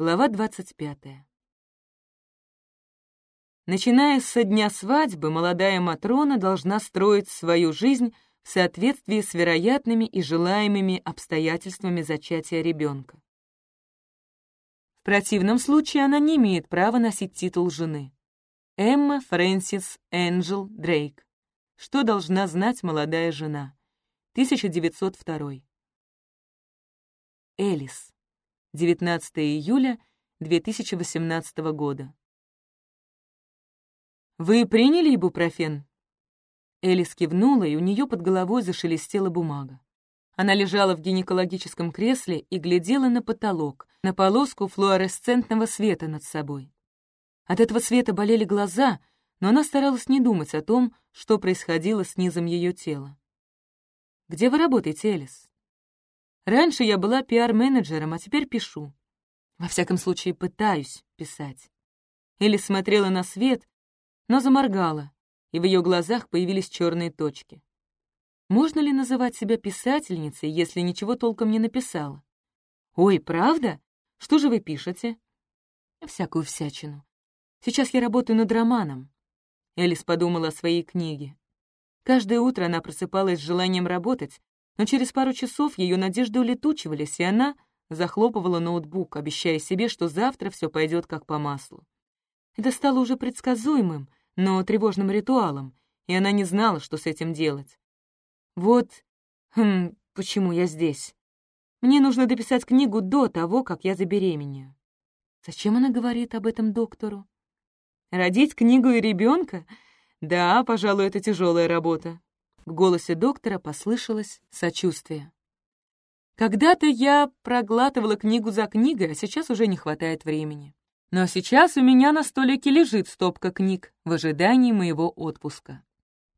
Глава 25. Начиная со дня свадьбы, молодая Матрона должна строить свою жизнь в соответствии с вероятными и желаемыми обстоятельствами зачатия ребенка. В противном случае она не имеет права носить титул жены. Эмма Фрэнсис Энджел Дрейк. Что должна знать молодая жена? 1902. Элис. 19 июля 2018 года. «Вы приняли ибупрофен?» Элис кивнула, и у нее под головой зашелестела бумага. Она лежала в гинекологическом кресле и глядела на потолок, на полоску флуоресцентного света над собой. От этого света болели глаза, но она старалась не думать о том, что происходило с низом ее тела. «Где вы работаете, Элис?» «Раньше я была пиар-менеджером, а теперь пишу. Во всяком случае, пытаюсь писать». Элис смотрела на свет, но заморгала, и в ее глазах появились черные точки. Можно ли называть себя писательницей, если ничего толком не написала? «Ой, правда? Что же вы пишете?» «Всякую всячину. Сейчас я работаю над романом». Элис подумала о своей книге. Каждое утро она просыпалась с желанием работать, но через пару часов ее надежды улетучивались, и она захлопывала ноутбук, обещая себе, что завтра все пойдет как по маслу. Это стало уже предсказуемым, но тревожным ритуалом, и она не знала, что с этим делать. Вот, хм, почему я здесь. Мне нужно дописать книгу до того, как я забеременею. Зачем она говорит об этом доктору? Родить книгу и ребенка? Да, пожалуй, это тяжелая работа. В голосе доктора послышалось сочувствие. Когда-то я проглатывала книгу за книгой, а сейчас уже не хватает времени. Но сейчас у меня на столике лежит стопка книг в ожидании моего отпуска.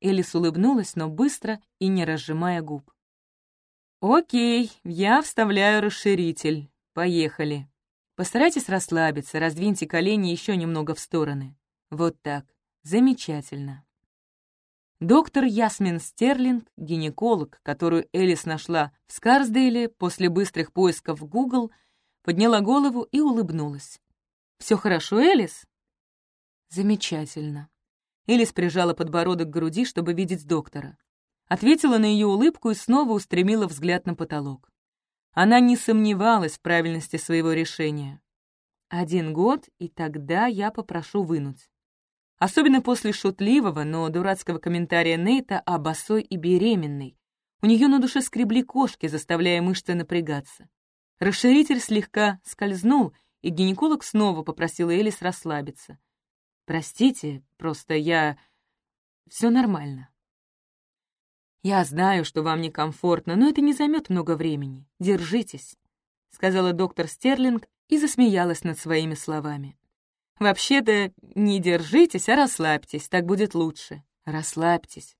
Элис улыбнулась, но быстро и не разжимая губ. «Окей, я вставляю расширитель. Поехали. Постарайтесь расслабиться, раздвиньте колени еще немного в стороны. Вот так. Замечательно». Доктор Ясмин Стерлинг, гинеколог, которую Элис нашла в Скарсдейле после быстрых поисков в Google, подняла голову и улыбнулась. Все хорошо, Элис?» «Замечательно». Элис прижала подбородок к груди, чтобы видеть доктора. Ответила на ее улыбку и снова устремила взгляд на потолок. Она не сомневалась в правильности своего решения. Один год, и тогда я попрошу вынуть. Особенно после шутливого, но дурацкого комментария Нейта о босой и беременной. У нее на душе скребли кошки, заставляя мышцы напрягаться. Расширитель слегка скользнул, и гинеколог снова попросил Элис расслабиться. «Простите, просто я... все нормально». «Я знаю, что вам некомфортно, но это не займет много времени. Держитесь», — сказала доктор Стерлинг и засмеялась над своими словами. «Вообще-то не держитесь, а расслабьтесь, так будет лучше. Расслабьтесь».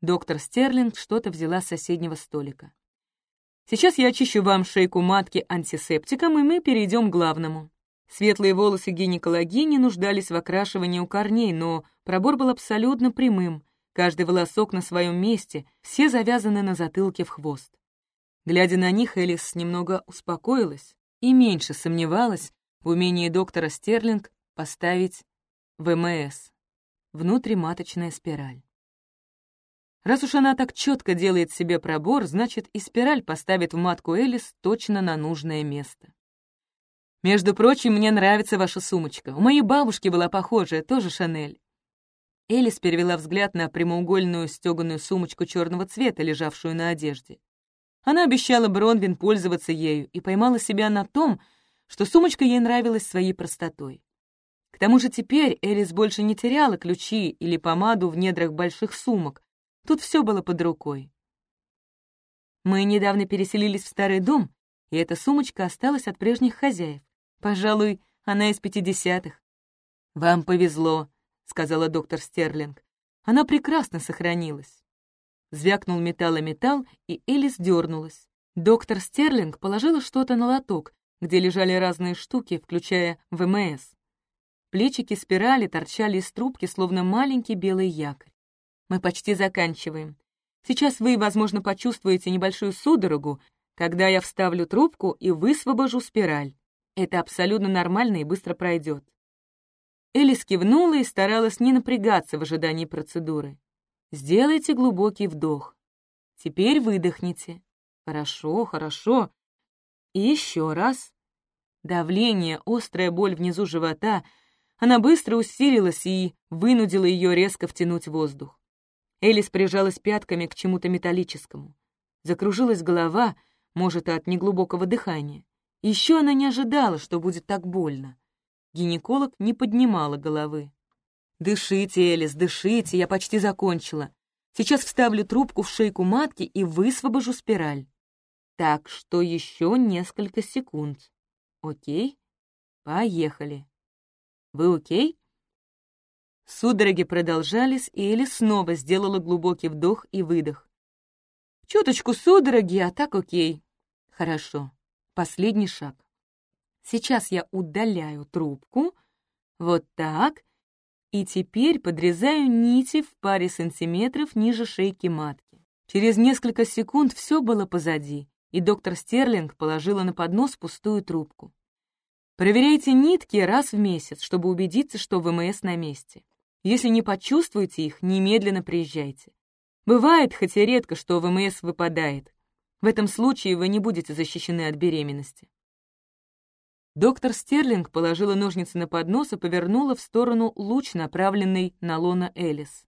Доктор Стерлинг что-то взяла с соседнего столика. Сейчас я очищу вам шейку матки антисептиком, и мы перейдем к главному. Светлые волосы гинекологини нуждались в окрашивании у корней, но пробор был абсолютно прямым, каждый волосок на своем месте, все завязаны на затылке в хвост. Глядя на них, Элис немного успокоилась и меньше сомневалась в умении доктора Стерлинг поставить ВМС — внутриматочная спираль. Раз уж она так четко делает себе пробор, значит, и спираль поставит в матку Элис точно на нужное место. «Между прочим, мне нравится ваша сумочка. У моей бабушки была похожая, тоже Шанель». Элис перевела взгляд на прямоугольную стеганую сумочку черного цвета, лежавшую на одежде. Она обещала Бронвин пользоваться ею и поймала себя на том, что сумочка ей нравилась своей простотой. Тому же теперь Элис больше не теряла ключи или помаду в недрах больших сумок, Тут все было под рукой. Мы недавно переселились в старый дом, и эта сумочка осталась от прежних хозяев. Пожалуй, она из пятидесятых. «Вам повезло», — сказала доктор Стерлинг. «Она прекрасно сохранилась». Звякнул металл о металл, и Элис дернулась. Доктор Стерлинг положила что-то на лоток, где лежали разные штуки, включая ВМС. Плечики спирали торчали из трубки, словно маленький белый якорь. Мы почти заканчиваем. Сейчас вы, возможно, почувствуете небольшую судорогу, когда я вставлю трубку и высвобожу спираль. Это абсолютно нормально и быстро пройдет. Элис кивнула и старалась не напрягаться в ожидании процедуры. Сделайте глубокий вдох. Теперь выдохните. Хорошо, хорошо. И еще раз. Давление, острая боль внизу живота. Она быстро усилилась и вынудила ее резко втянуть воздух. Элис прижалась пятками к чему-то металлическому. Закружилась голова, может, от неглубокого дыхания. Еще она не ожидала, что будет так больно. Гинеколог не поднимала головы. «Дышите, Элис, дышите, я почти закончила. Сейчас вставлю трубку в шейку матки и высвобожу спираль. Так что еще несколько секунд. Окей? Поехали. Вы окей?» Судороги продолжались, и Элис снова сделала глубокий вдох и выдох. «Чуточку судороги, а так окей. Хорошо. Последний шаг. Сейчас я удаляю трубку, вот так, и теперь подрезаю нити в паре сантиметров ниже шейки матки. Через несколько секунд все было позади, и доктор Стерлинг положила на поднос пустую трубку. Проверяйте нитки раз в месяц, чтобы убедиться, что ВМС на месте. Если не почувствуете их, немедленно приезжайте. Бывает, хоть и редко, что ВМС выпадает. В этом случае вы не будете защищены от беременности. Доктор Стерлинг положила ножницы на поднос и повернула в сторону луч, направленный на Лона Элис.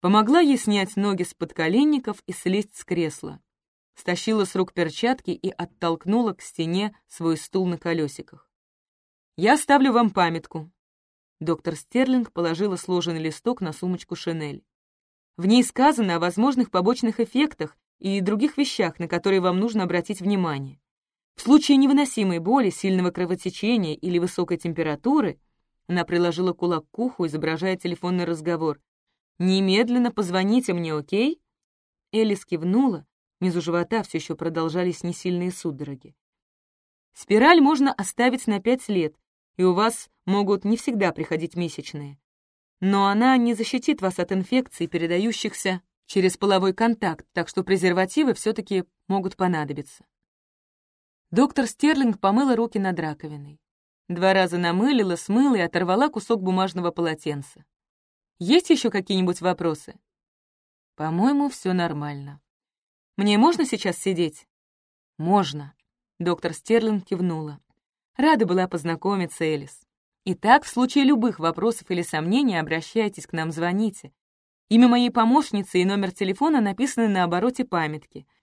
Помогла ей снять ноги с подколенников и слезть с кресла. Стащила с рук перчатки и оттолкнула к стене свой стул на колесиках. «Я ставлю вам памятку». Доктор Стерлинг положила сложенный листок на сумочку Шинель. В ней сказано о возможных побочных эффектах и других вещах, на которые вам нужно обратить внимание. В случае невыносимой боли, сильного кровотечения или высокой температуры она приложила кулак к уху, изображая телефонный разговор. «Немедленно позвоните мне, окей?» Элис кивнула, внизу живота все еще продолжались несильные судороги. «Спираль можно оставить на пять лет, и у вас могут не всегда приходить месячные. Но она не защитит вас от инфекций, передающихся через половой контакт, так что презервативы все-таки могут понадобиться. Доктор Стерлинг помыла руки над раковиной. Два раза намылила, смыла и оторвала кусок бумажного полотенца. Есть еще какие-нибудь вопросы? По-моему, все нормально. Мне можно сейчас сидеть? Можно. Доктор Стерлинг кивнула. Рада была познакомиться, Элис. Итак, в случае любых вопросов или сомнений обращайтесь к нам, звоните. Имя моей помощницы и номер телефона написаны на обороте памятки —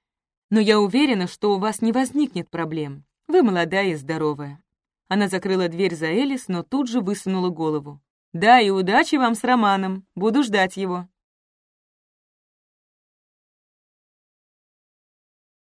но я уверена, что у вас не возникнет проблем. Вы молодая и здоровая». Она закрыла дверь за Элис, но тут же высунула голову. «Да, и удачи вам с Романом. Буду ждать его».